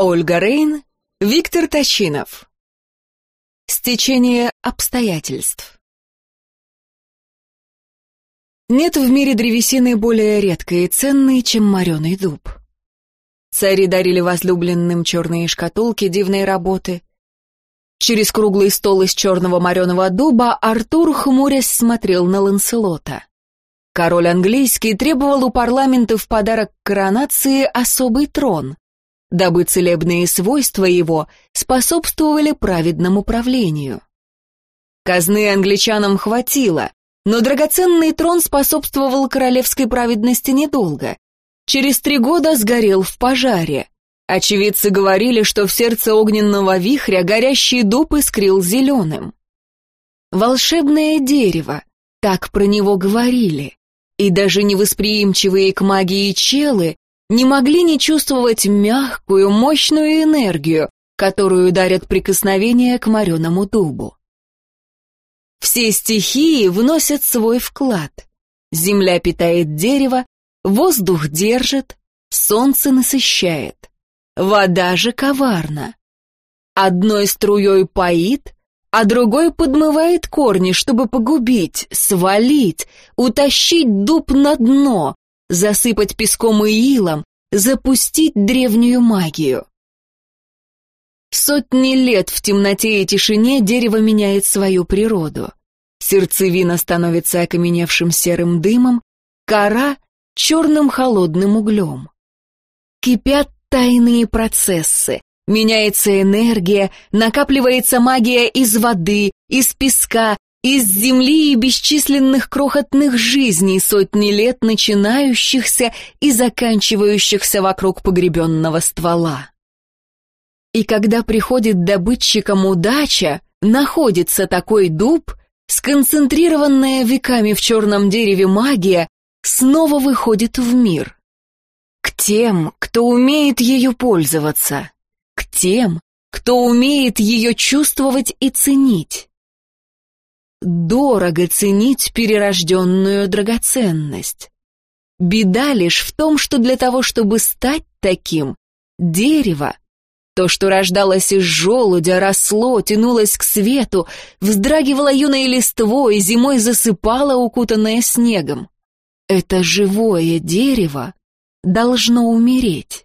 Ольга Рейн, Виктор Точинов. Стечение обстоятельств. Нет в мире древесины более редкой и ценной, чем мореный дуб. Цари дарили возлюбленным черные шкатулки дивной работы. Через круглый стол из черного мореного дуба Артур, хмурясь, смотрел на Ланселота. Король английский требовал у парламента в подарок коронации особый трон, дабы целебные свойства его способствовали праведному правлению. Казны англичанам хватило, но драгоценный трон способствовал королевской праведности недолго. Через три года сгорел в пожаре. Очевидцы говорили, что в сердце огненного вихря горящий дуб искрил зеленым. Волшебное дерево, так про него говорили и даже невосприимчивые к магии челы не могли не чувствовать мягкую, мощную энергию, которую дарят прикосновения к мореному дубу. Все стихии вносят свой вклад. Земля питает дерево, воздух держит, солнце насыщает. Вода же коварна. Одной струей поит, а другой подмывает корни, чтобы погубить, свалить, утащить дуб на дно, засыпать песком и илом, запустить древнюю магию. Сотни лет в темноте и тишине дерево меняет свою природу. Сердцевина становится окаменевшим серым дымом, кора — черным холодным углем. Кипят тайные процессы, Меняется энергия, накапливается магия из воды, из песка, из земли и бесчисленных крохотных жизней, сотни лет начинающихся и заканчивающихся вокруг погребенного ствола. И когда приходит добытчикам удача, находится такой дуб, сконцентрированная веками в черном дереве магия, снова выходит в мир. К тем, кто умеет ею пользоваться к тем, кто умеет ее чувствовать и ценить. Дорого ценить перерожденную драгоценность. Беда лишь в том, что для того, чтобы стать таким, дерево, то, что рождалось из желудя, росло, тянулось к свету, вздрагивало юной листвой, зимой засыпало, укутанное снегом. Это живое дерево должно умереть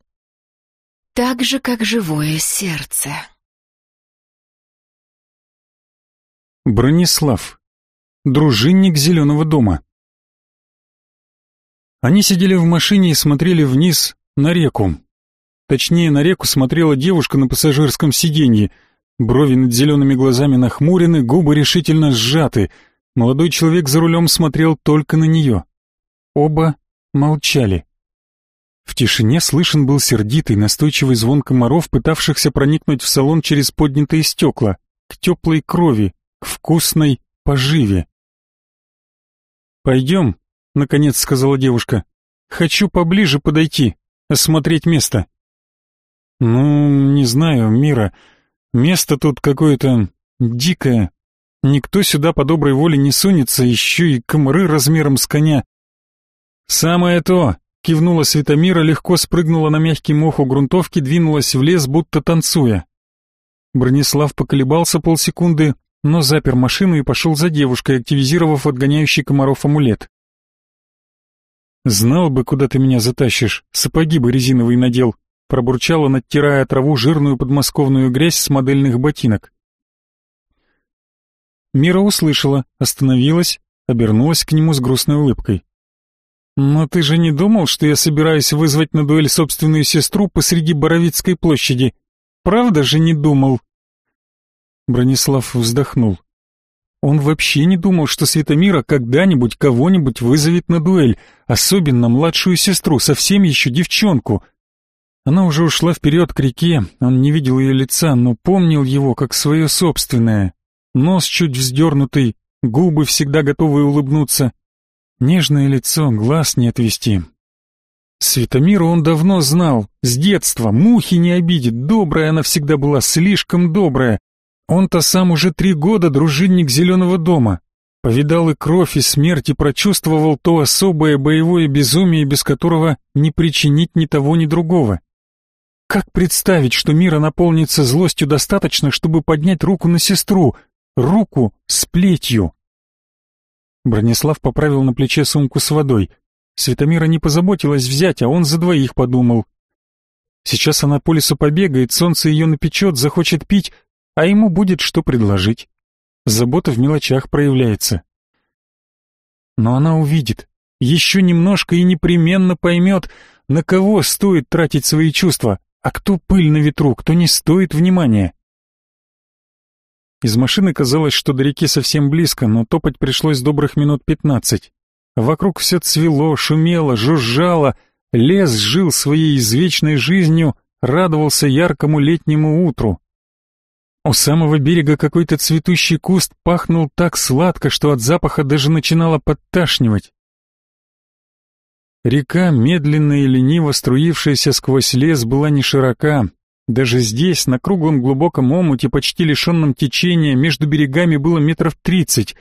так же, как живое сердце. Бронислав, дружинник Зеленого дома. Они сидели в машине и смотрели вниз на реку. Точнее, на реку смотрела девушка на пассажирском сиденье. Брови над зелеными глазами нахмурены, губы решительно сжаты. Молодой человек за рулем смотрел только на нее. Оба молчали. В тишине слышен был сердитый, настойчивый звон комаров, пытавшихся проникнуть в салон через поднятые стекла, к теплой крови, к вкусной поживе. «Пойдем», — наконец сказала девушка. «Хочу поближе подойти, осмотреть место». «Ну, не знаю, Мира. Место тут какое-то дикое. Никто сюда по доброй воле не сунется, еще и комары размером с коня». «Самое то», Кивнула Светомира, легко спрыгнула на мягкий мох у грунтовки, двинулась в лес, будто танцуя. Бронислав поколебался полсекунды, но запер машину и пошел за девушкой, активизировав отгоняющий комаров амулет. «Знал бы, куда ты меня затащишь, сапоги бы резиновые надел», пробурчала, оттирая траву жирную подмосковную грязь с модельных ботинок. Мира услышала, остановилась, обернулась к нему с грустной улыбкой. «Но ты же не думал, что я собираюсь вызвать на дуэль собственную сестру посреди Боровицкой площади? Правда же не думал?» Бронислав вздохнул. Он вообще не думал, что Светомира когда-нибудь кого-нибудь вызовет на дуэль, особенно младшую сестру, совсем еще девчонку. Она уже ушла вперед к реке, он не видел ее лица, но помнил его как свое собственное. Нос чуть вздернутый, губы всегда готовые улыбнуться, Нежное лицо, глаз не отвести. Светомиру он давно знал, с детства, мухи не обидит, добрая она всегда была, слишком добрая. Он-то сам уже три года дружинник Зеленого дома. Повидал и кровь, и смерть, и прочувствовал то особое боевое безумие, без которого не причинить ни того, ни другого. Как представить, что мира наполнится злостью достаточно, чтобы поднять руку на сестру, руку с плетью? Бронислав поправил на плече сумку с водой. Светомира не позаботилась взять, а он за двоих подумал. Сейчас она по лесу побегает, солнце ее напечет, захочет пить, а ему будет что предложить. Забота в мелочах проявляется. Но она увидит, еще немножко и непременно поймет, на кого стоит тратить свои чувства, а кто пыль на ветру, кто не стоит внимания. Из машины казалось, что до реки совсем близко, но топать пришлось добрых минут пятнадцать. Вокруг все цвело, шумело, жужжало, лес жил своей извечной жизнью, радовался яркому летнему утру. У самого берега какой-то цветущий куст пахнул так сладко, что от запаха даже начинало подташнивать. Река, медленно и лениво струившаяся сквозь лес, была не широка, даже здесь, на круглом глубоком омуте, почти лишенном течения, между берегами было метров тридцать,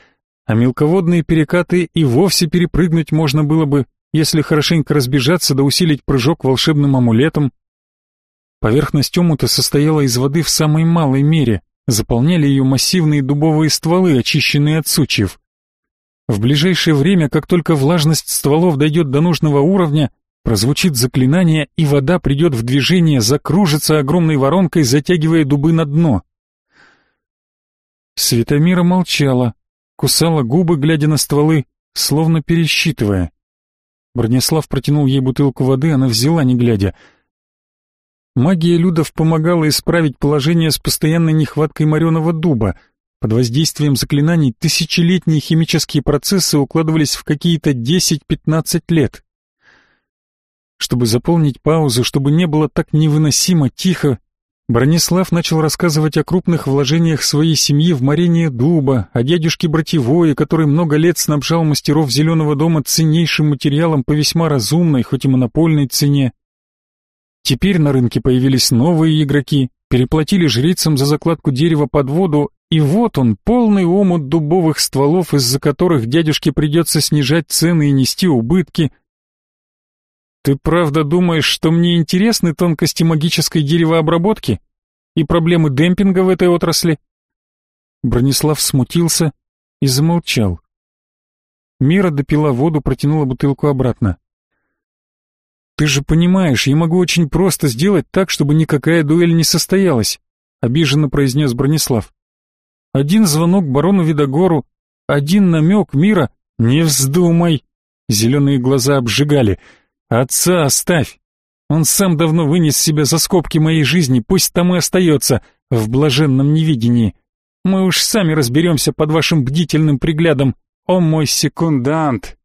а мелководные перекаты и вовсе перепрыгнуть можно было бы, если хорошенько разбежаться да усилить прыжок волшебным амулетом. Поверхность омута состояла из воды в самой малой мере, заполняли ее массивные дубовые стволы, очищенные от сучьев. В ближайшее время, как только влажность стволов дойдет до нужного уровня, Прозвучит заклинание, и вода придет в движение, закружится огромной воронкой, затягивая дубы на дно. Светомира молчала, кусала губы, глядя на стволы, словно пересчитывая. Бронислав протянул ей бутылку воды, она взяла, не глядя. Магия Людов помогала исправить положение с постоянной нехваткой мореного дуба. Под воздействием заклинаний тысячелетние химические процессы укладывались в какие-то 10-15 лет. Чтобы заполнить паузу, чтобы не было так невыносимо тихо, Бронислав начал рассказывать о крупных вложениях своей семьи в морение дуба, о дядюшке Бративое, который много лет снабжал мастеров Зеленого дома ценнейшим материалом по весьма разумной, хоть и монопольной цене. Теперь на рынке появились новые игроки, переплатили жрицам за закладку дерева под воду, и вот он, полный омут дубовых стволов, из-за которых дядюшке придется снижать цены и нести убытки, ты правда думаешь, что мне интересны тонкости магической деревообработки и проблемы демпинга в этой отрасли? Бронислав смутился и замолчал. Мира допила воду, протянула бутылку обратно. Ты же понимаешь, я могу очень просто сделать так, чтобы никакая дуэль не состоялась, обиженно произнес Бронислав. Один звонок барону Видогору, один намек Мира, не вздумай. Зеленые глаза обжигали. Отца оставь. Он сам давно вынес себя за скобки моей жизни, пусть там и остается, в блаженном невидении. Мы уж сами разберемся под вашим бдительным приглядом. О мой секундант!»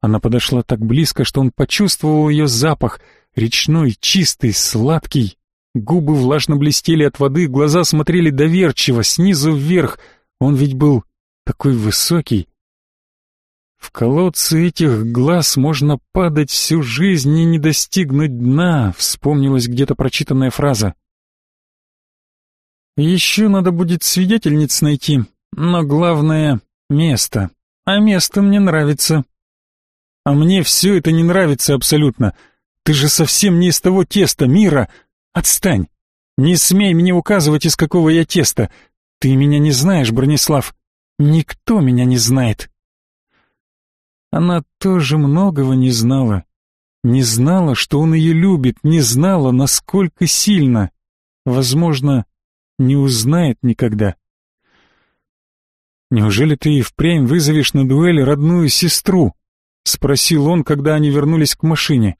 Она подошла так близко, что он почувствовал ее запах, речной, чистый, сладкий. Губы влажно блестели от воды, глаза смотрели доверчиво, снизу вверх. Он ведь был такой высокий, в колодце этих глаз можно падать всю жизнь и не достигнуть дна, вспомнилась где-то прочитанная фраза. Еще надо будет свидетельниц найти, но главное — место. А место мне нравится. А мне все это не нравится абсолютно. Ты же совсем не из того теста, мира. Отстань. Не смей мне указывать, из какого я теста. Ты меня не знаешь, Бронислав. Никто меня не знает. Она тоже многого не знала. Не знала, что он ее любит, не знала, насколько сильно. Возможно, не узнает никогда. «Неужели ты и впрямь вызовешь на дуэль родную сестру?» — спросил он, когда они вернулись к машине.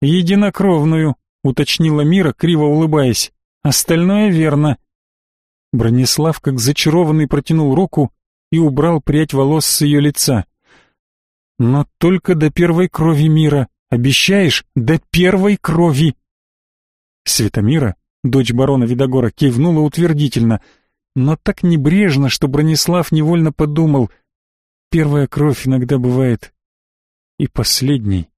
«Единокровную», — уточнила Мира, криво улыбаясь. «Остальное верно». Бронислав, как зачарованный, протянул руку и убрал прядь волос с ее лица. Но только до первой крови мира. Обещаешь? До первой крови!» Светомира, дочь барона Видогора, кивнула утвердительно, но так небрежно, что Бронислав невольно подумал, первая кровь иногда бывает и последней.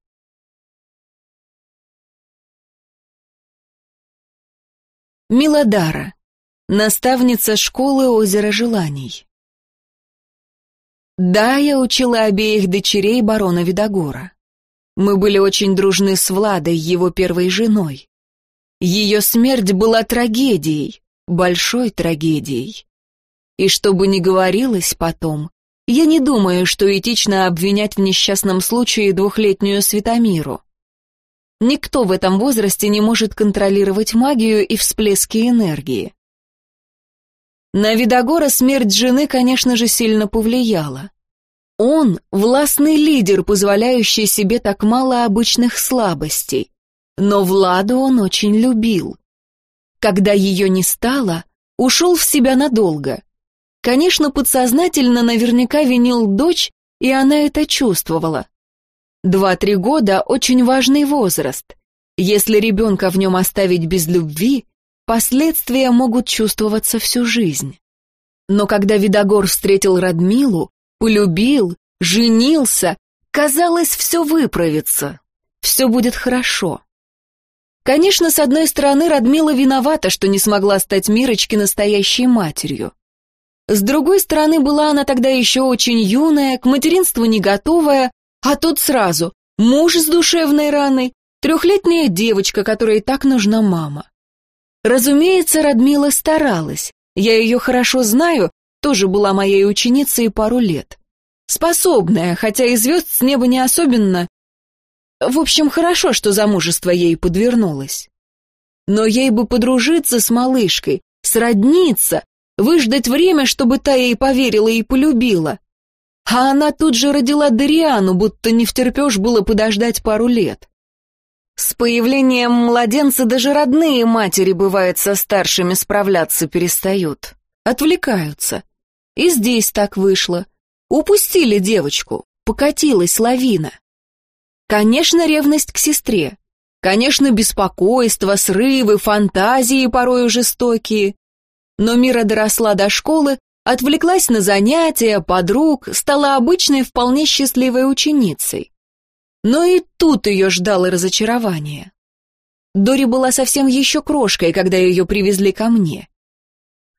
Милодара, наставница школы Озера Желаний. Да, я учила обеих дочерей барона Видогора. Мы были очень дружны с Владой, его первой женой. Ее смерть была трагедией, большой трагедией. И что бы ни говорилось потом, я не думаю, что этично обвинять в несчастном случае двухлетнюю Светомиру. Никто в этом возрасте не может контролировать магию и всплески энергии. На Видогора смерть жены, конечно же, сильно повлияла. Он — властный лидер, позволяющий себе так мало обычных слабостей. Но Владу он очень любил. Когда ее не стало, ушел в себя надолго. Конечно, подсознательно наверняка винил дочь, и она это чувствовала. Два-три года – очень важный возраст. Если ребенка в нем оставить без любви, последствия могут чувствоваться всю жизнь. Но когда Видогор встретил Радмилу, полюбил, женился, казалось, все выправится, все будет хорошо. Конечно, с одной стороны, Радмила виновата, что не смогла стать Мирочке настоящей матерью. С другой стороны, была она тогда еще очень юная, к материнству не готовая, а тут сразу муж с душевной раной, трехлетняя девочка, которой так нужна мама. Разумеется, Радмила старалась. Я ее хорошо знаю, тоже была моей ученицей пару лет. Способная, хотя и звезд с неба не особенно. В общем, хорошо, что замужество ей подвернулось. Но ей бы подружиться с малышкой, сродниться, выждать время, чтобы та ей поверила и полюбила. А она тут же родила Дариану, будто не втерпешь было подождать пару лет. С появлением младенца даже родные матери, бывает, со старшими справляться перестают. Отвлекаются. И здесь так вышло. Упустили девочку, покатилась лавина. Конечно, ревность к сестре. Конечно, беспокойство, срывы, фантазии порою жестокие. Но Мира доросла до школы, отвлеклась на занятия, подруг, стала обычной, вполне счастливой ученицей. Но и тут ее ждало разочарование. Дори была совсем еще крошкой, когда ее привезли ко мне.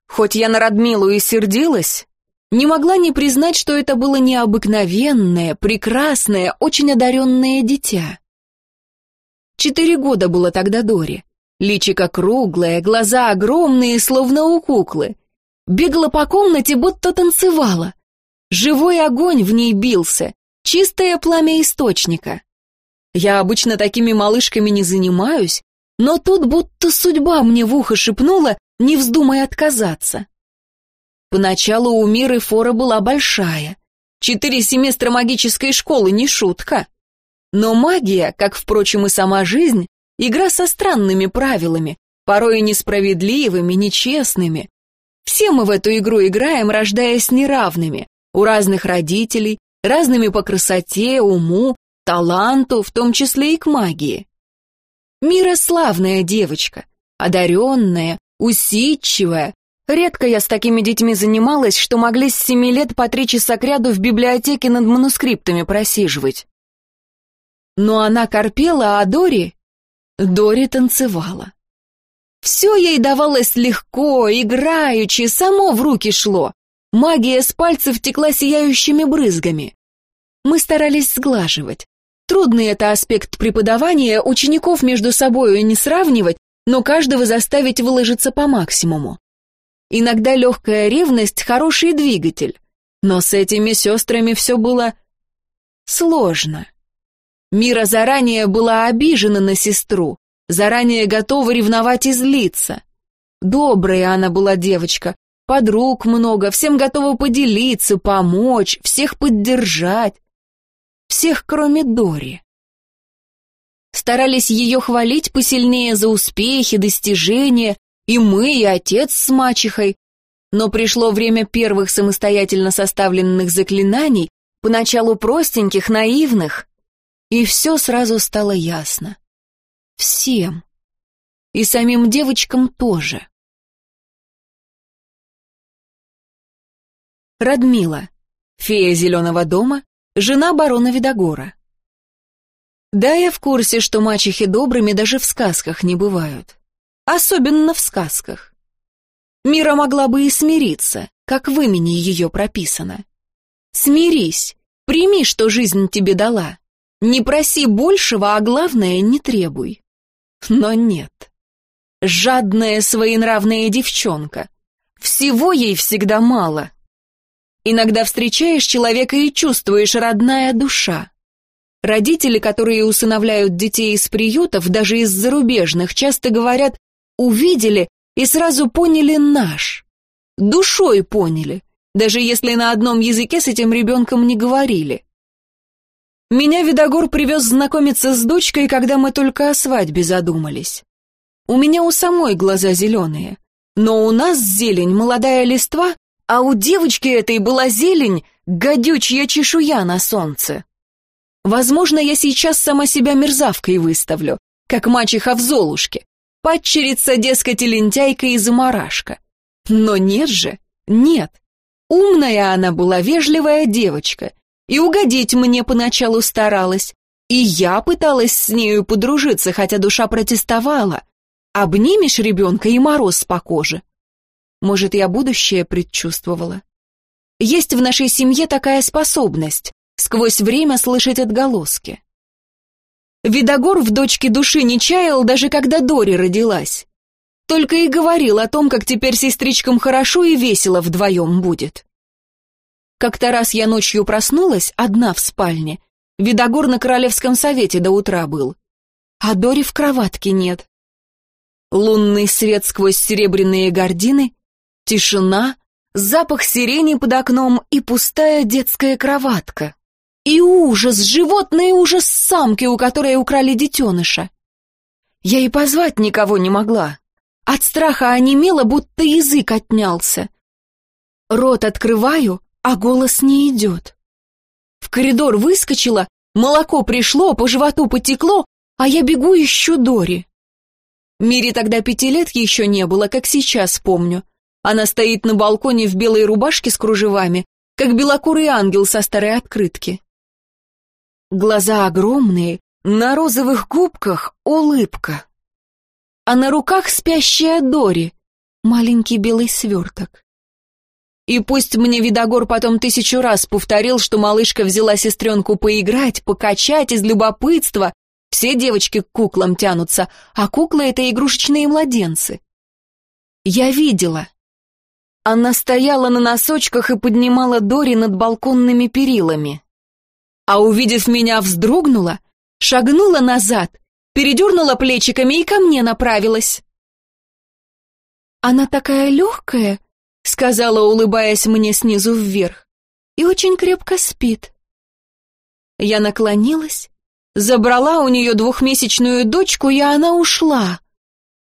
Хоть я на Радмилу и сердилась, не могла не признать, что это было необыкновенное, прекрасное, очень одаренное дитя. Четыре года было тогда Дори. Личико круглое, глаза огромные, словно у куклы. Бегала по комнате, будто танцевала. Живой огонь в ней бился, чистое пламя источника. Я обычно такими малышками не занимаюсь, но тут будто судьба мне в ухо шепнула, не вздумай отказаться. Поначалу у Миры фора была большая. Четыре семестра магической школы, не шутка. Но магия, как, впрочем, и сама жизнь, Игра со странными правилами, порой несправедливыми, нечестными. Все мы в эту игру играем, рождаясь неравными, у разных родителей, разными по красоте, уму, таланту, в том числе и к магии. Мира славная девочка, одаренная, усидчивая. Редко я с такими детьми занималась, что могли с семи лет по три часа кряду в библиотеке над манускриптами просиживать. Но она корпела, а Дори Дори танцевала. Все ей давалось легко, играючи, само в руки шло. Магия с пальцев текла сияющими брызгами. Мы старались сглаживать. Трудный это аспект преподавания, учеников между собой не сравнивать, но каждого заставить выложиться по максимуму. Иногда легкая ревность – хороший двигатель, но с этими сестрами все было сложно. Мира заранее была обижена на сестру, заранее готова ревновать и злиться. Добрая она была девочка, подруг много, всем готова поделиться, помочь, всех поддержать. Всех, кроме Дори. Старались ее хвалить посильнее за успехи, достижения, и мы, и отец с мачехой. Но пришло время первых самостоятельно составленных заклинаний, поначалу простеньких, наивных, и все сразу стало ясно. Всем. И самим девочкам тоже. Радмила, фея Зеленого дома, жена барона Видогора. Да, я в курсе, что мачехи добрыми даже в сказках не бывают. Особенно в сказках. Мира могла бы и смириться, как в имени ее прописано. Смирись, прими, что жизнь тебе дала. Не проси большего, а главное, не требуй. Но нет. Жадная, своенравная девчонка. Всего ей всегда мало. Иногда встречаешь человека и чувствуешь родная душа. Родители, которые усыновляют детей из приютов, даже из зарубежных, часто говорят «увидели» и сразу поняли «наш». Душой поняли, даже если на одном языке с этим ребенком не говорили. Меня Видогор привез знакомиться с дочкой, когда мы только о свадьбе задумались. У меня у самой глаза зеленые, но у нас зелень, молодая листва, а у девочки этой была зелень, гадючья чешуя на солнце. Возможно, я сейчас сама себя мерзавкой выставлю, как мачеха в Золушке, падчерица, дескать, лентяйка и заморашка. Но нет же, нет. Умная она была, вежливая девочка, и угодить мне поначалу старалась. И я пыталась с нею подружиться, хотя душа протестовала. Обнимешь ребенка и мороз по коже. Может, я будущее предчувствовала? Есть в нашей семье такая способность — сквозь время слышать отголоски. Видогор в дочке души не чаял, даже когда Дори родилась. Только и говорил о том, как теперь сестричкам хорошо и весело вдвоем будет. Как-то раз я ночью проснулась, одна в спальне. Видогор на Королевском совете до утра был. А Дори в кроватке нет. Лунный свет сквозь серебряные гардины, тишина, запах сирени под окном и пустая детская кроватка. И ужас, животный ужас самки, у которой украли детеныша. Я и позвать никого не могла. От страха онемела, будто язык отнялся. Рот открываю, а голос не идет. В коридор выскочила, молоко пришло, по животу потекло, а я бегу ищу Дори. Мире тогда пяти лет еще не было, как сейчас помню. Она стоит на балконе в белой рубашке с кружевами, как белокурый ангел со старой открытки. Глаза огромные, на розовых губках улыбка. А на руках спящая Дори, маленький белый сверток. И пусть мне Видогор потом тысячу раз повторил, что малышка взяла сестренку поиграть, покачать из любопытства, все девочки к куклам тянутся, а куклы — это игрушечные младенцы. Я видела. Она стояла на носочках и поднимала Дори над балконными перилами. А увидев меня, вздрогнула, шагнула назад, передернула плечиками и ко мне направилась. Она такая легкая, сказала, улыбаясь мне снизу вверх, и очень крепко спит. Я наклонилась, забрала у нее двухмесячную дочку, и она ушла.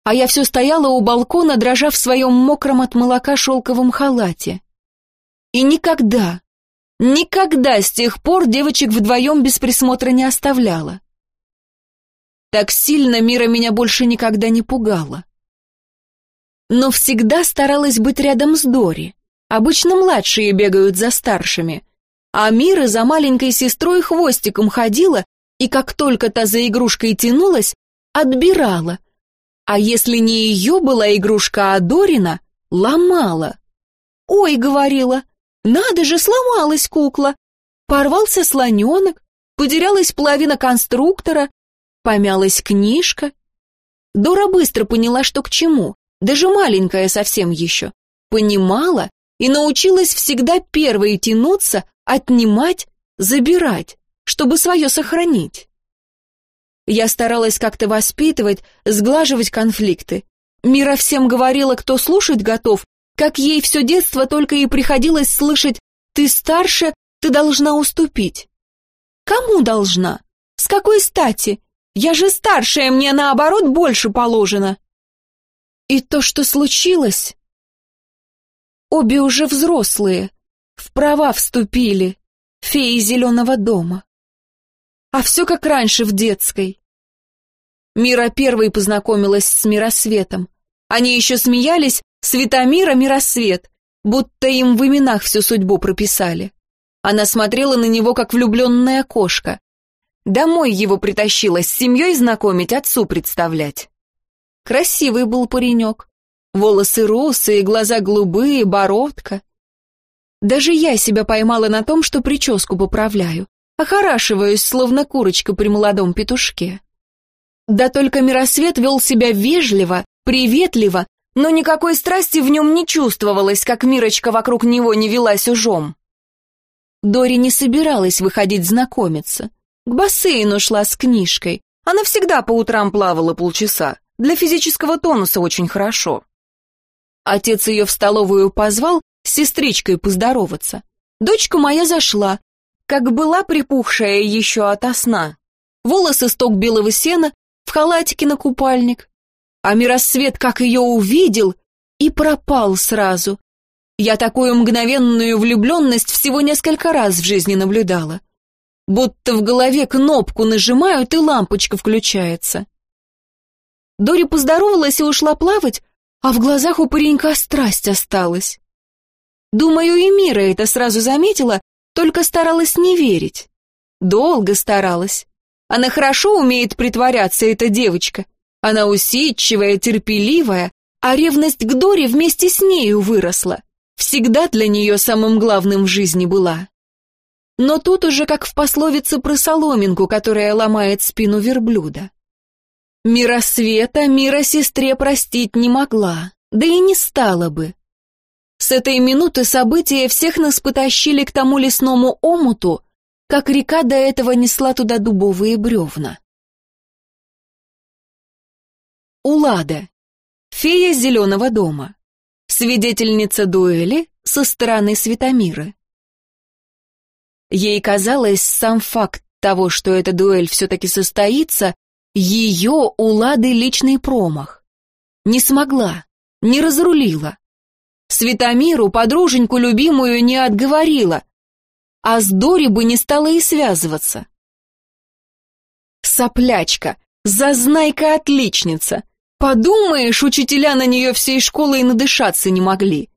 А я все стояла у балкона, дрожа в своем мокром от молока шелковом халате. И никогда, никогда с тех пор девочек вдвоем без присмотра не оставляла. Так сильно мира меня больше никогда не пугала но всегда старалась быть рядом с Дори. Обычно младшие бегают за старшими. А Мира за маленькой сестрой хвостиком ходила, и как только та за игрушкой тянулась, отбирала. А если не ее была игрушка, а Дорина, ломала. «Ой», — говорила, — «надо же, сломалась кукла». Порвался слоненок, потерялась половина конструктора, помялась книжка. Дора быстро поняла, что к чему даже маленькая совсем еще, понимала и научилась всегда первой тянуться, отнимать, забирать, чтобы свое сохранить. Я старалась как-то воспитывать, сглаживать конфликты. Мира всем говорила, кто слушать готов, как ей все детство только и приходилось слышать «ты старше, ты должна уступить». Кому должна? С какой стати? Я же старшая, мне наоборот больше положено. И то, что случилось... Обе уже взрослые, в права вступили, феи зеленого дома. А все как раньше в детской. Мира первой познакомилась с Миросветом. Они еще смеялись «Светомира, Миросвет», будто им в именах всю судьбу прописали. Она смотрела на него, как влюбленная кошка. Домой его притащила, с семьей знакомить, отцу представлять. Красивый был паренек. Волосы русые, глаза голубые, бородка. Даже я себя поймала на том, что прическу поправляю. Охорашиваюсь, словно курочка при молодом петушке. Да только Миросвет вел себя вежливо, приветливо, но никакой страсти в нем не чувствовалось, как Мирочка вокруг него не велась ужом. Дори не собиралась выходить знакомиться. К бассейну шла с книжкой. Она всегда по утрам плавала полчаса. Для физического тонуса очень хорошо. Отец ее в столовую позвал с сестричкой поздороваться. Дочка моя зашла, как была припухшая еще ото сна. Волосы сток белого сена, в халатике на купальник. А миросвет как ее увидел и пропал сразу. Я такую мгновенную влюбленность всего несколько раз в жизни наблюдала. Будто в голове кнопку нажимают, и лампочка включается. Дори поздоровалась и ушла плавать, а в глазах у паренька страсть осталась. Думаю, и Мира это сразу заметила, только старалась не верить. Долго старалась. Она хорошо умеет притворяться, эта девочка. Она усидчивая, терпеливая, а ревность к Доре вместе с нею выросла всегда для нее самым главным в жизни была. Но тут уже как в пословице про соломинку, которая ломает спину верблюда. Мира света мира сестре простить не могла, да и не стала бы. С этой минуты события всех нас потащили к тому лесному омуту, как река до этого несла туда дубовые бревна. Улада, фея зеленого дома. Свидетельница дуэли со стороны Светомира. Ей казалось, сам факт того, что эта дуэль все-таки состоится, ее у Лады личный промах. Не смогла, не разрулила. Светомиру, подруженьку любимую, не отговорила, а с Дори бы не стала и связываться. Соплячка, зазнайка-отличница — Подумаешь, учителя на нее всей школы и надышаться не могли.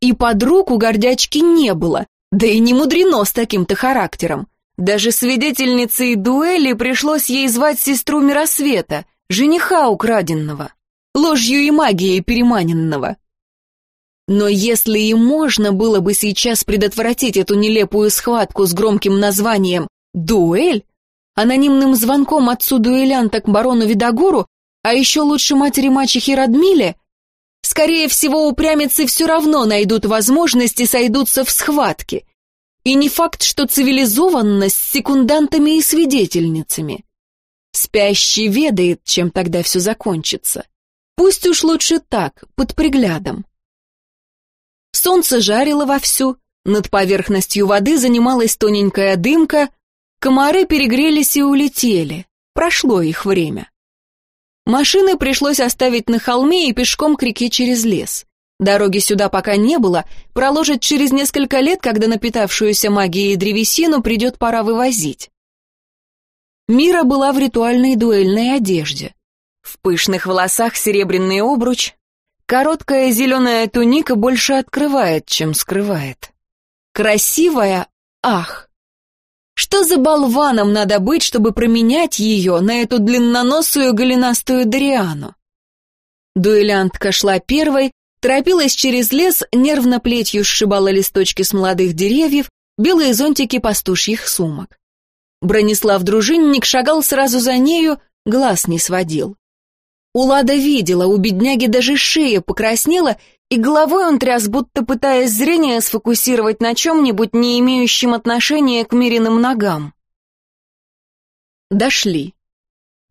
И подруг у гордячки не было, да и не мудрено с таким-то характером. Даже свидетельницей дуэли пришлось ей звать сестру Миросвета, жениха украденного, ложью и магией переманенного. Но если и можно было бы сейчас предотвратить эту нелепую схватку с громким названием «Дуэль», анонимным звонком отцу-дуэлянта к барону Видогору а еще лучше матери-мачехи Радмиле, скорее всего, упрямицы все равно найдут возможность и сойдутся в схватке. И не факт, что цивилизованность с секундантами и свидетельницами. Спящий ведает, чем тогда все закончится. Пусть уж лучше так, под приглядом. Солнце жарило вовсю, над поверхностью воды занималась тоненькая дымка, комары перегрелись и улетели, прошло их время. Машины пришлось оставить на холме и пешком к реке через лес. Дороги сюда пока не было, проложат через несколько лет, когда напитавшуюся магией древесину придет пора вывозить. Мира была в ритуальной дуэльной одежде. В пышных волосах серебряный обруч, короткая зеленая туника больше открывает, чем скрывает. Красивая, ах! Что за болваном надо быть, чтобы променять ее на эту длинноносую голенастую Дариану? Дуэлянтка шла первой, торопилась через лес, нервно плетью сшибала листочки с молодых деревьев, белые зонтики пастушьих сумок. Бронислав Дружинник шагал сразу за нею, глаз не сводил. Улада видела, у бедняги даже шея покраснела, и головой он тряс, будто пытаясь зрение сфокусировать на чем-нибудь, не имеющем отношения к Мириным ногам. Дошли.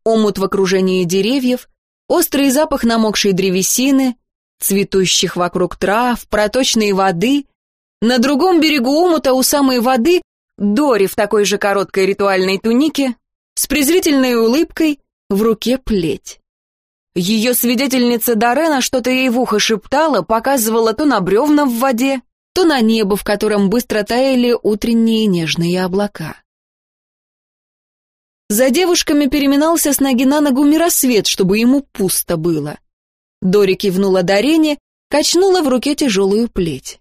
Омут в окружении деревьев, острый запах намокшей древесины, цветущих вокруг трав, проточной воды. На другом берегу омута у самой воды Дори в такой же короткой ритуальной тунике, с презрительной улыбкой, в руке плеть. Ее свидетельница Дарена что-то ей в ухо шептала, показывала то на бревна в воде, то на небо, в котором быстро таяли утренние нежные облака. За девушками переминался с ноги на ногу миросвет, чтобы ему пусто было. Дори кивнула Дарене, качнула в руке тяжелую плеть.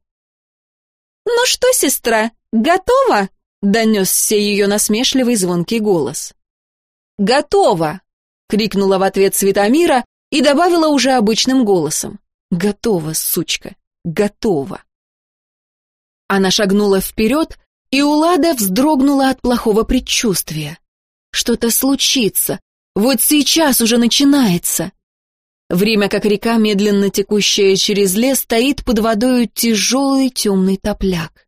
«Ну что, сестра, готова?» — донесся ее насмешливый звонкий голос. «Готова!» — крикнула в ответ Светомира и добавила уже обычным голосом. «Готова, сучка, готова». Она шагнула вперед, и Улада вздрогнула от плохого предчувствия. Что-то случится, вот сейчас уже начинается. Время как река, медленно текущая через лес, стоит под водою тяжелый темный топляк.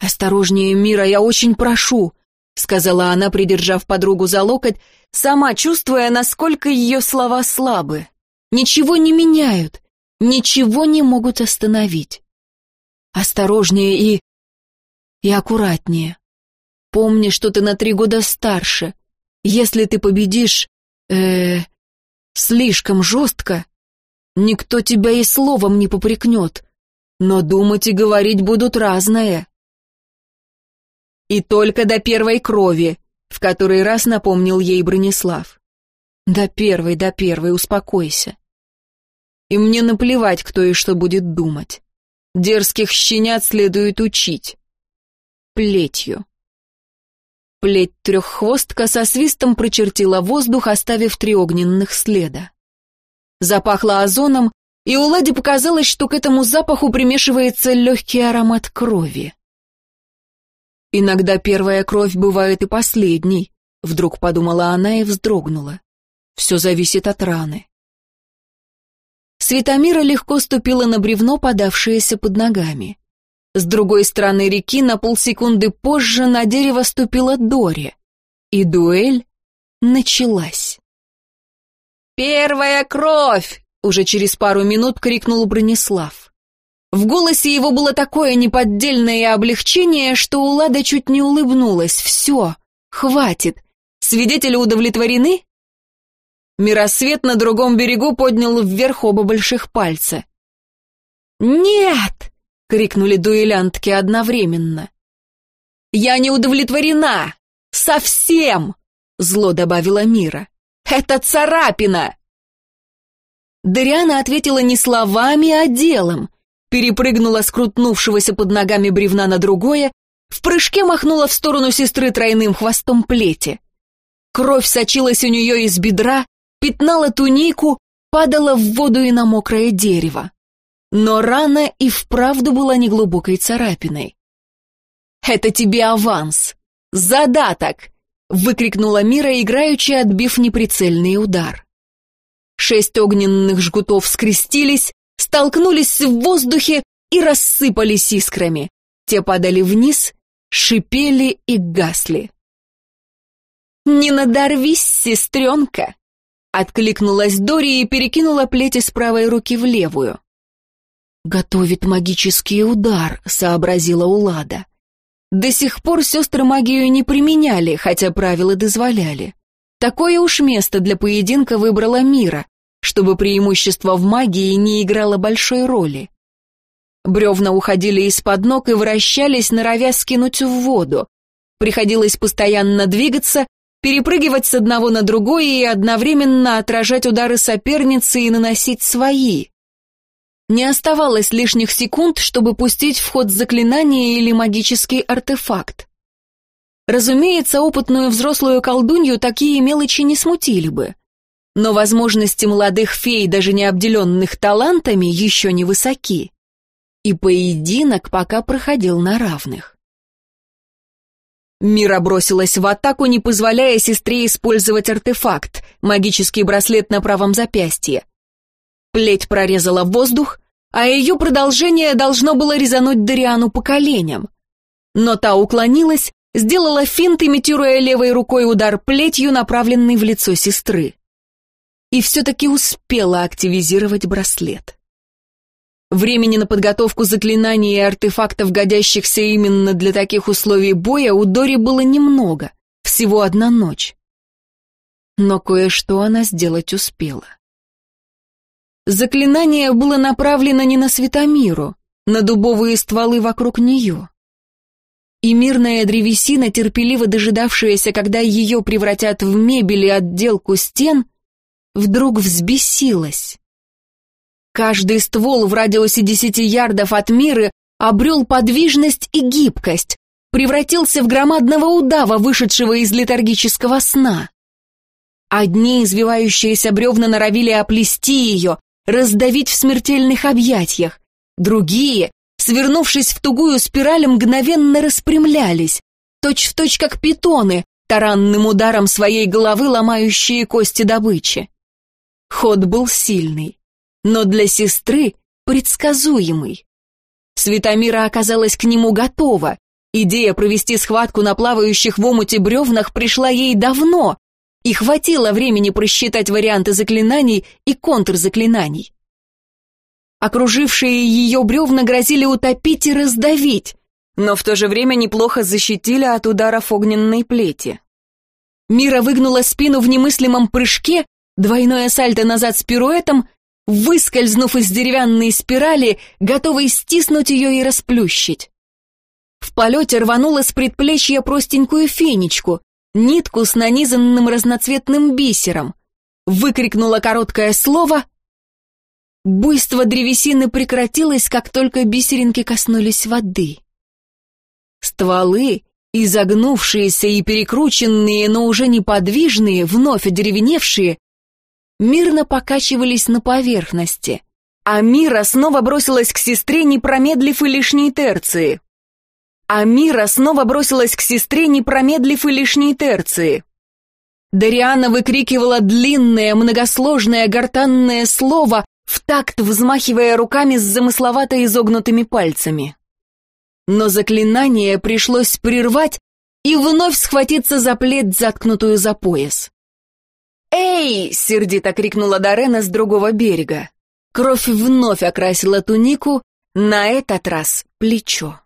«Осторожнее, Мира, я очень прошу», — сказала она, придержав подругу за локоть, сама чувствуя, насколько ее слова слабы. «Ничего не меняют, ничего не могут остановить. Осторожнее и... и аккуратнее. Помни, что ты на три года старше. Если ты победишь... э слишком жестко, никто тебя и словом не попрекнет, но думать и говорить будут разное. И только до первой крови, в который раз напомнил ей Бронислав. До первой, до первой, успокойся. И мне наплевать, кто и что будет думать. Дерзких щенят следует учить. Плетью. Плеть треххвостка со свистом прочертила воздух, оставив три огненных следа. Запахло озоном, и у Лади показалось, что к этому запаху примешивается легкий аромат крови. «Иногда первая кровь бывает и последней», — вдруг подумала она и вздрогнула. «Все зависит от раны». Светомира легко ступила на бревно, подавшееся под ногами. С другой стороны реки на полсекунды позже на дерево ступила Дори. И дуэль началась. «Первая кровь!» — уже через пару минут крикнул Бронислав. В голосе его было такое неподдельное облегчение, что Улада чуть не улыбнулась. «Все, хватит. Свидетели удовлетворены?» Миросвет на другом берегу поднял вверх оба больших пальца. «Нет!» — крикнули дуэлянтки одновременно. «Я не удовлетворена! Совсем!» — зло добавила Мира. «Это царапина!» Дариана ответила не словами, а делом. Перепрыгнула с крутнувшегося под ногами бревна на другое, в прыжке махнула в сторону сестры тройным хвостом плети. Кровь сочилась у нее из бедра, пятнала тунику, падала в воду и на мокрое дерево. Но рана и вправду была неглубокой царапиной. «Это тебе аванс! Задаток!» — выкрикнула Мира, играючи, отбив неприцельный удар. Шесть огненных жгутов скрестились, столкнулись в воздухе и рассыпались искрами. Те падали вниз, шипели и гасли. «Не надорвись, сестренка!» Откликнулась Дори и перекинула плети с правой руки в левую. «Готовит магический удар», — сообразила Улада. До сих пор сестры магию не применяли, хотя правила дозволяли. Такое уж место для поединка выбрала Мира, чтобы преимущество в магии не играло большой роли. Бревна уходили из-под ног и вращались, норовя скинуть в воду. Приходилось постоянно двигаться, перепрыгивать с одного на другое и одновременно отражать удары соперницы и наносить свои. Не оставалось лишних секунд, чтобы пустить в ход заклинание или магический артефакт. Разумеется, опытную взрослую колдунью такие мелочи не смутили бы. Но возможности молодых фей, даже не обделенных талантами, еще не высоки. И поединок пока проходил на равных. Мира бросилась в атаку, не позволяя сестре использовать артефакт, магический браслет на правом запястье. Плеть прорезала воздух, а ее продолжение должно было резануть Дариану по коленям. Но та уклонилась, сделала финт, имитируя левой рукой удар плетью, направленный в лицо сестры. И все-таки успела активизировать браслет. Времени на подготовку заклинаний и артефактов, годящихся именно для таких условий боя, у Дори было немного, всего одна ночь. Но кое-что она сделать успела. Заклинание было направлено не на Светомиру, на дубовые стволы вокруг нее. И мирная древесина, терпеливо дожидавшаяся, когда ее превратят в мебель и отделку стен, вдруг взбесилась. Каждый ствол в радиусе десяти ярдов от мира обрел подвижность и гибкость, превратился в громадного удава, вышедшего из летаргического сна. Одни извивающиеся бревна норовили оплести ее, раздавить в смертельных объятиях. Другие, свернувшись в тугую спираль, мгновенно распрямлялись, точь-в-точь точь как питоны, таранным ударом своей головы ломающие кости добычи. Ход был сильный, но для сестры предсказуемый. Светомира оказалась к нему готова. Идея провести схватку на плавающих в омуте бревнах пришла ей давно, и хватило времени просчитать варианты заклинаний и контрзаклинаний. Окружившие ее бревна грозили утопить и раздавить, но в то же время неплохо защитили от ударов огненной плети. Мира выгнула спину в немыслимом прыжке, двойное сальто назад с пируэтом, выскользнув из деревянной спирали, готовой стиснуть ее и расплющить. В полете рванула с предплечья простенькую фенечку, нитку с нанизанным разноцветным бисером. Выкрикнула короткое слово. Буйство древесины прекратилось, как только бисеринки коснулись воды. Стволы, изогнувшиеся и перекрученные, но уже неподвижные, вновь одеревеневшие, мирно покачивались на поверхности, а Мира снова бросилась к сестре, не промедлив и лишней терции. А Мира снова бросилась к сестре, не промедлив и лишней терции. Дариана выкрикивала длинное, многосложное, гортанное слово, в такт взмахивая руками с замысловато изогнутыми пальцами. Но заклинание пришлось прервать и вновь схватиться за плед, заткнутую за пояс. «Эй!» — сердито крикнула Дорена с другого берега. Кровь вновь окрасила тунику, на этот раз плечо.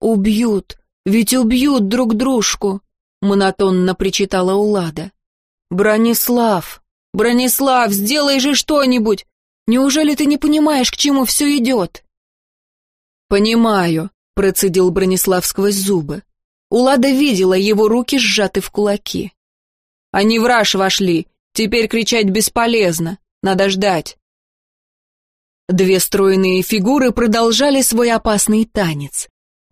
«Убьют, ведь убьют друг дружку», — монотонно причитала Улада. «Бронислав, Бронислав, сделай же что-нибудь! Неужели ты не понимаешь, к чему все идет?» «Понимаю», — процедил Бронислав сквозь зубы. Улада видела его руки сжаты в кулаки. Они в раж вошли. Теперь кричать бесполезно. Надо ждать. Две стройные фигуры продолжали свой опасный танец.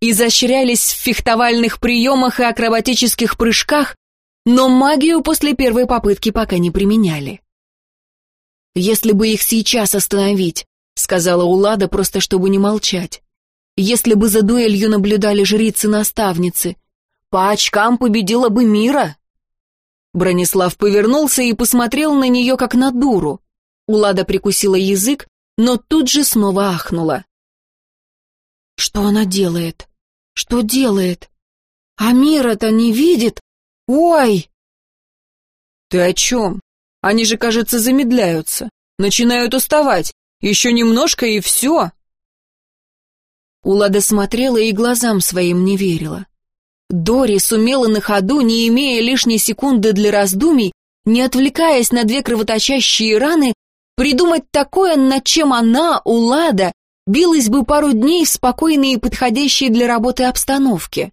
Изощрялись в фехтовальных приемах и акробатических прыжках, но магию после первой попытки пока не применяли. «Если бы их сейчас остановить», — сказала Улада, просто чтобы не молчать. «Если бы за дуэлью наблюдали жрицы-наставницы, по очкам победила бы мира». Бронислав повернулся и посмотрел на нее, как на дуру. Улада прикусила язык, но тут же снова ахнула. «Что она делает? Что делает? А мира-то не видит? Ой!» «Ты о чем? Они же, кажется, замедляются. Начинают уставать. Еще немножко и все!» Улада смотрела и глазам своим не верила. Дори сумела на ходу, не имея лишней секунды для раздумий, не отвлекаясь на две кровоточащие раны, придумать такое, над чем она, Улада, билась бы пару дней в спокойной и подходящей для работы обстановке.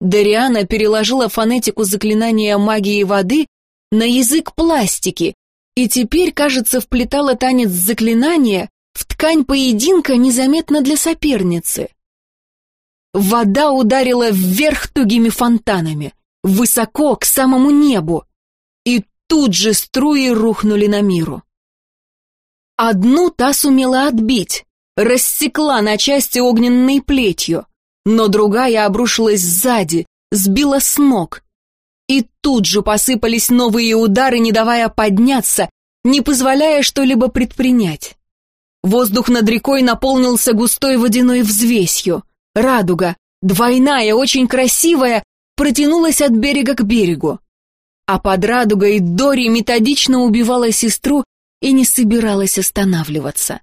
Дариана переложила фонетику заклинания магии воды на язык пластики и теперь, кажется, вплетала танец заклинания в ткань поединка незаметно для соперницы. Вода ударила вверх тугими фонтанами, высоко, к самому небу, и тут же струи рухнули на миру. Одну та сумела отбить, рассекла на части огненной плетью, но другая обрушилась сзади, сбила с ног. И тут же посыпались новые удары, не давая подняться, не позволяя что-либо предпринять. Воздух над рекой наполнился густой водяной взвесью. Радуга, двойная, очень красивая, протянулась от берега к берегу. А под радугой Дори методично убивала сестру и не собиралась останавливаться.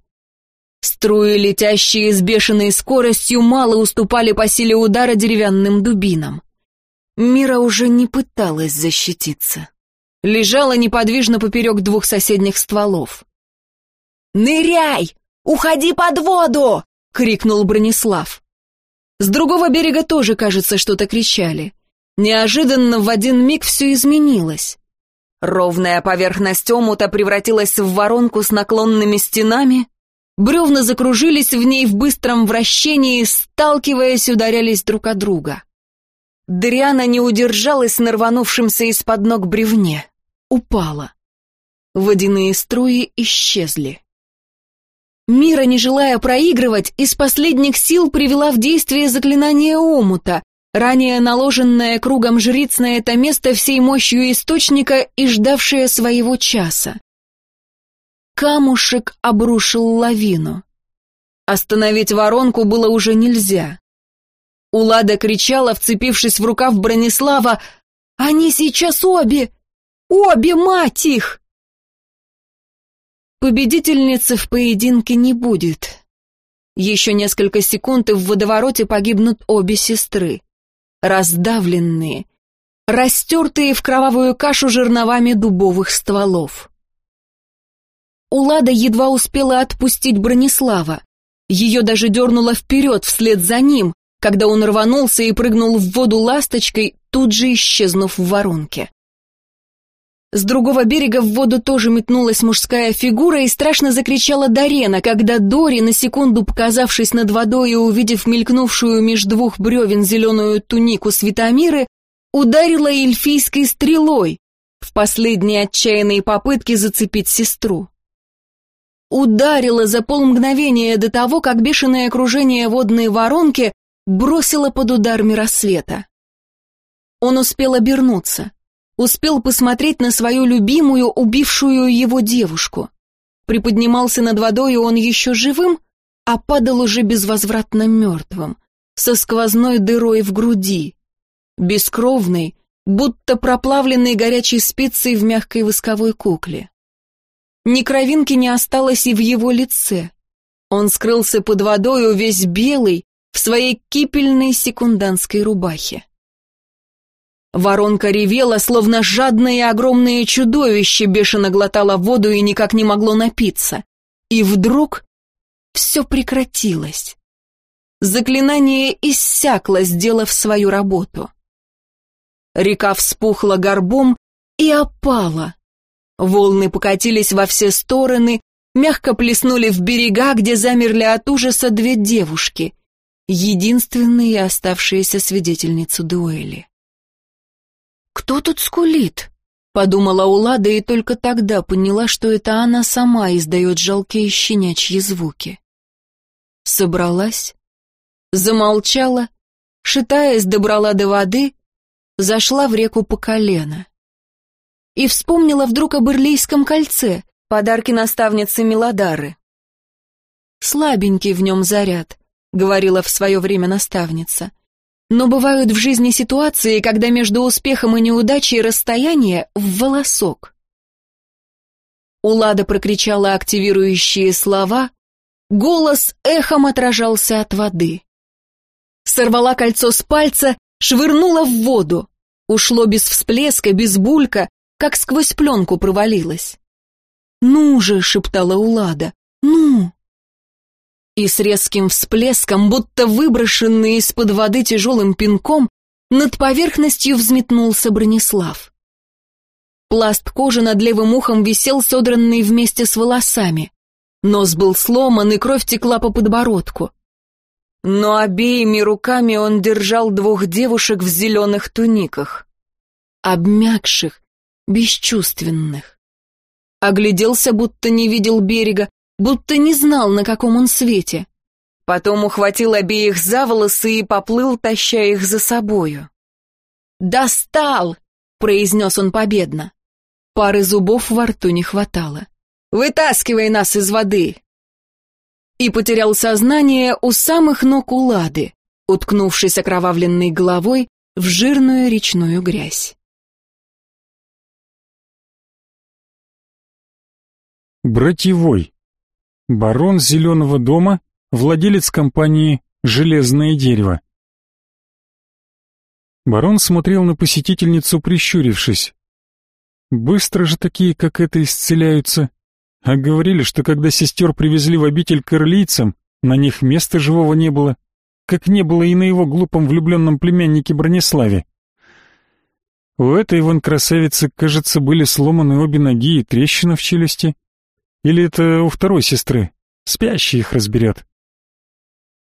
Струи, летящие с бешеной скоростью, мало уступали по силе удара деревянным дубинам. Мира уже не пыталась защититься. Лежала неподвижно поперек двух соседних стволов. «Ныряй! Уходи под воду!» — крикнул Бронислав. С другого берега тоже, кажется, что-то кричали. Неожиданно в один миг все изменилось. Ровная поверхность омута превратилась в воронку с наклонными стенами, бревна закружились в ней в быстром вращении, сталкиваясь, ударялись друг о друга. Дриана не удержалась на рванувшемся из-под ног бревне. Упала. Водяные струи исчезли. Мира, не желая проигрывать, из последних сил привела в действие заклинание омута, ранее наложенная кругом жриц на это место всей мощью источника и ждавшая своего часа. Камушек обрушил лавину. Остановить воронку было уже нельзя. Улада кричала, вцепившись в рукав Бронислава, «Они сейчас обе! Обе, мать их!» Победительницы в поединке не будет. Еще несколько секунд, и в водовороте погибнут обе сестры. Раздавленные, растертые в кровавую кашу жерновами дубовых стволов. Улада едва успела отпустить Бронислава. Ее даже дернуло вперед вслед за ним, когда он рванулся и прыгнул в воду ласточкой, тут же исчезнув в воронке. С другого берега в воду тоже метнулась мужская фигура и страшно закричала Дарена, когда Дори, на секунду показавшись над водой и увидев мелькнувшую меж двух бревен зеленую тунику Светомиры, ударила эльфийской стрелой в последней отчаянной попытке зацепить сестру. Ударила за полмгновения до того, как бешеное окружение водной воронки бросило под удар миросвета. Он успел обернуться успел посмотреть на свою любимую, убившую его девушку. Приподнимался над водой, он еще живым, а падал уже безвозвратно мертвым, со сквозной дырой в груди, бескровной, будто проплавленной горячей спицей в мягкой восковой кукле. Ни кровинки не осталось и в его лице. Он скрылся под водою весь белый, в своей кипельной секундантской рубахе. Воронка ревела, словно жадное огромное чудовище бешено глотало воду и никак не могло напиться. И вдруг все прекратилось. Заклинание иссякло, сделав свою работу. Река вспухла горбом и опала. Волны покатились во все стороны, мягко плеснули в берега, где замерли от ужаса две девушки, единственные оставшиеся свидетельницы дуэли. «Кто тут скулит?» — подумала Улада и только тогда поняла, что это она сама издает жалкие щенячьи звуки. Собралась, замолчала, шатаясь, добрала до воды, зашла в реку по колено. И вспомнила вдруг об Ирлийском кольце, подарке наставницы Мелодары. «Слабенький в нем заряд», — говорила в свое время наставница. Но бывают в жизни ситуации, когда между успехом и неудачей расстояние в волосок. Улада прокричала активирующие слова, голос эхом отражался от воды. Сорвала кольцо с пальца, швырнула в воду. Ушло без всплеска, без булька, как сквозь пленку провалилось. «Ну же!» — шептала Улада. «Ну!» и с резким всплеском, будто выброшенный из-под воды тяжелым пинком, над поверхностью взметнулся Бронислав. Пласт кожи над левым ухом висел содранный вместе с волосами. Нос был сломан, и кровь текла по подбородку. Но обеими руками он держал двух девушек в зеленых туниках. Обмякших, бесчувственных. Огляделся, будто не видел берега, будто не знал, на каком он свете. Потом ухватил обеих за волосы и поплыл, таща их за собою. «Достал!» — произнес он победно. Пары зубов во рту не хватало. «Вытаскивай нас из воды!» И потерял сознание у самых ног Улады, уткнувшись окровавленной головой в жирную речную грязь. Братьевой Барон Зеленого дома, владелец компании «Железное дерево». Барон смотрел на посетительницу, прищурившись. Быстро же такие, как это, исцеляются. А говорили, что когда сестер привезли в обитель к ирлийцам, на них места живого не было, как не было и на его глупом влюбленном племяннике Брониславе. У этой вон красавицы, кажется, были сломаны обе ноги и трещина в челюсти. Или это у второй сестры? Спящий их разберет.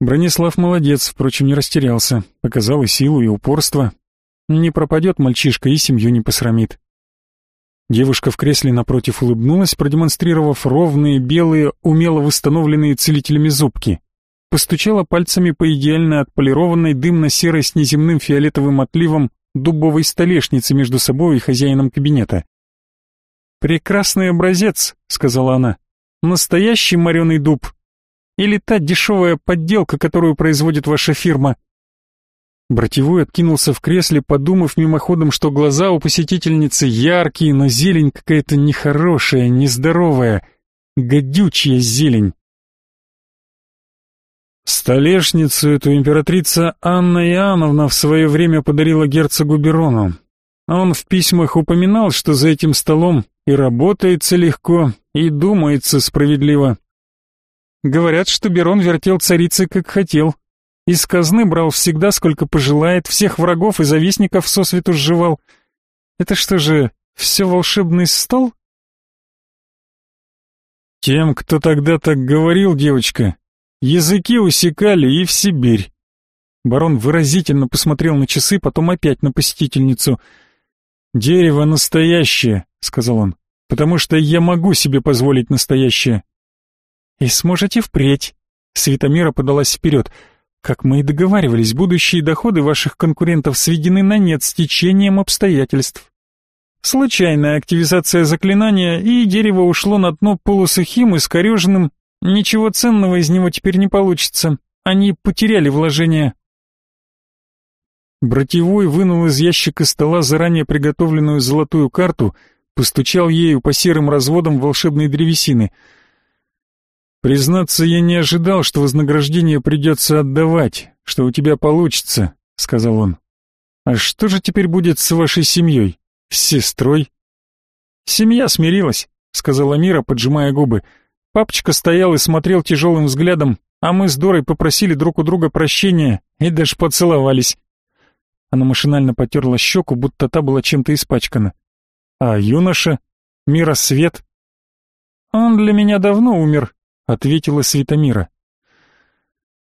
Бронислав молодец, впрочем, не растерялся. Показал и силу, и упорство. Не пропадет мальчишка и семью не посрамит. Девушка в кресле напротив улыбнулась, продемонстрировав ровные, белые, умело восстановленные целителями зубки. постучала пальцами по идеально отполированной дымно-серой с неземным фиолетовым отливом дубовой столешнице между собой и хозяином кабинета. «Прекрасный образец», — сказала она. «Настоящий мореный дуб. Или та дешевая подделка, которую производит ваша фирма?» Братевой откинулся в кресле, подумав мимоходом, что глаза у посетительницы яркие, но зелень какая-то нехорошая, нездоровая, гадючая зелень. Столешницу эту императрица Анна Иоанновна в свое время подарила герцогу Берону. Он в письмах упоминал, что за этим столом и работается легко, и думается справедливо. Говорят, что Берон вертел царицы как хотел. Из казны брал всегда, сколько пожелает, всех врагов и завистников сосвету сживал. Это что же, все волшебный стол? Тем, кто тогда так говорил, девочка, языки усекали и в Сибирь. Барон выразительно посмотрел на часы, потом опять на посетительницу. «Дерево настоящее», — сказал он, — «потому что я могу себе позволить настоящее». «И сможете впредь». Светомира подалась вперед. «Как мы и договаривались, будущие доходы ваших конкурентов сведены на нет с течением обстоятельств. Случайная активизация заклинания, и дерево ушло на дно полусухим и скореженным. Ничего ценного из него теперь не получится. Они потеряли вложение». Братевой вынул из ящика стола заранее приготовленную золотую карту, постучал ею по серым разводам волшебной древесины — «Признаться, я не ожидал, что вознаграждение придется отдавать, что у тебя получится», — сказал он. «А что же теперь будет с вашей семьей? С сестрой?» «Семья смирилась», — сказала Мира, поджимая губы. Папочка стоял и смотрел тяжелым взглядом, а мы с Дорой попросили друг у друга прощения и даже поцеловались. Она машинально потерла щеку, будто та была чем-то испачкана. «А юноша? Мира Свет?» «Он для меня давно умер», ответила Светомира.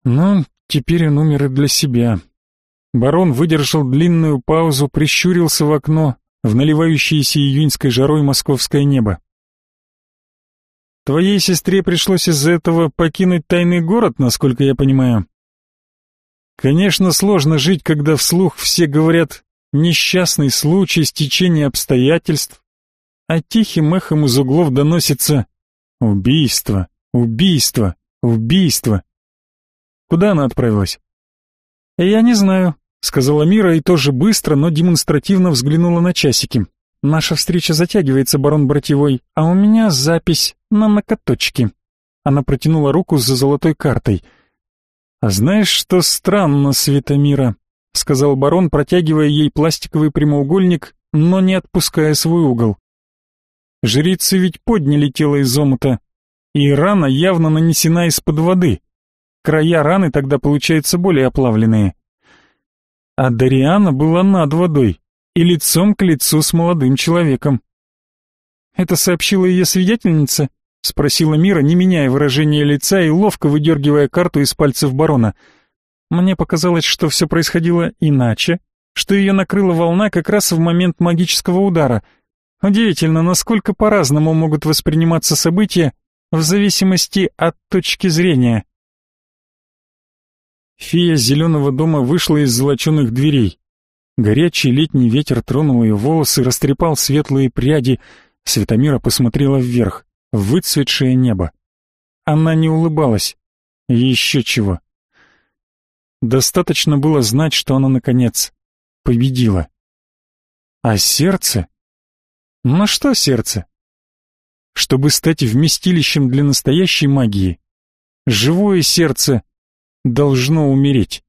Но теперь он умер и для себя. Барон выдержал длинную паузу, прищурился в окно, в наливающееся июньской жарой московское небо. Твоей сестре пришлось из-за этого покинуть тайный город, насколько я понимаю. Конечно, сложно жить, когда вслух все говорят «несчастный случай, стечение обстоятельств», а тихим эхом из углов доносится «убийство». Убийство! Убийство! Куда она отправилась? Я не знаю, сказала Мира и тоже быстро, но демонстративно взглянула на часики. Наша встреча затягивается, барон Братевой, а у меня запись на накоточке. Она протянула руку за золотой картой. Знаешь, что странно, Светомира, сказал барон, протягивая ей пластиковый прямоугольник, но не отпуская свой угол. Жрицы ведь подняли тело из омута, и рана явно нанесена из-под воды. Края раны тогда получаются более оплавленные. А Дариана была над водой и лицом к лицу с молодым человеком. «Это сообщила ее свидетельница?» — спросила Мира, не меняя выражения лица и ловко выдергивая карту из пальцев барона. Мне показалось, что все происходило иначе, что ее накрыла волна как раз в момент магического удара. Удивительно, насколько по-разному могут восприниматься события, в зависимости от точки зрения. Фия зеленого дома вышла из золоченых дверей. Горячий летний ветер тронул ее волосы, растрепал светлые пряди. Светомира посмотрела вверх, выцветшее небо. Она не улыбалась. Еще чего. Достаточно было знать, что она, наконец, победила. А сердце? Ну что сердце? чтобы стать вместилищем для настоящей магии, живое сердце должно умереть.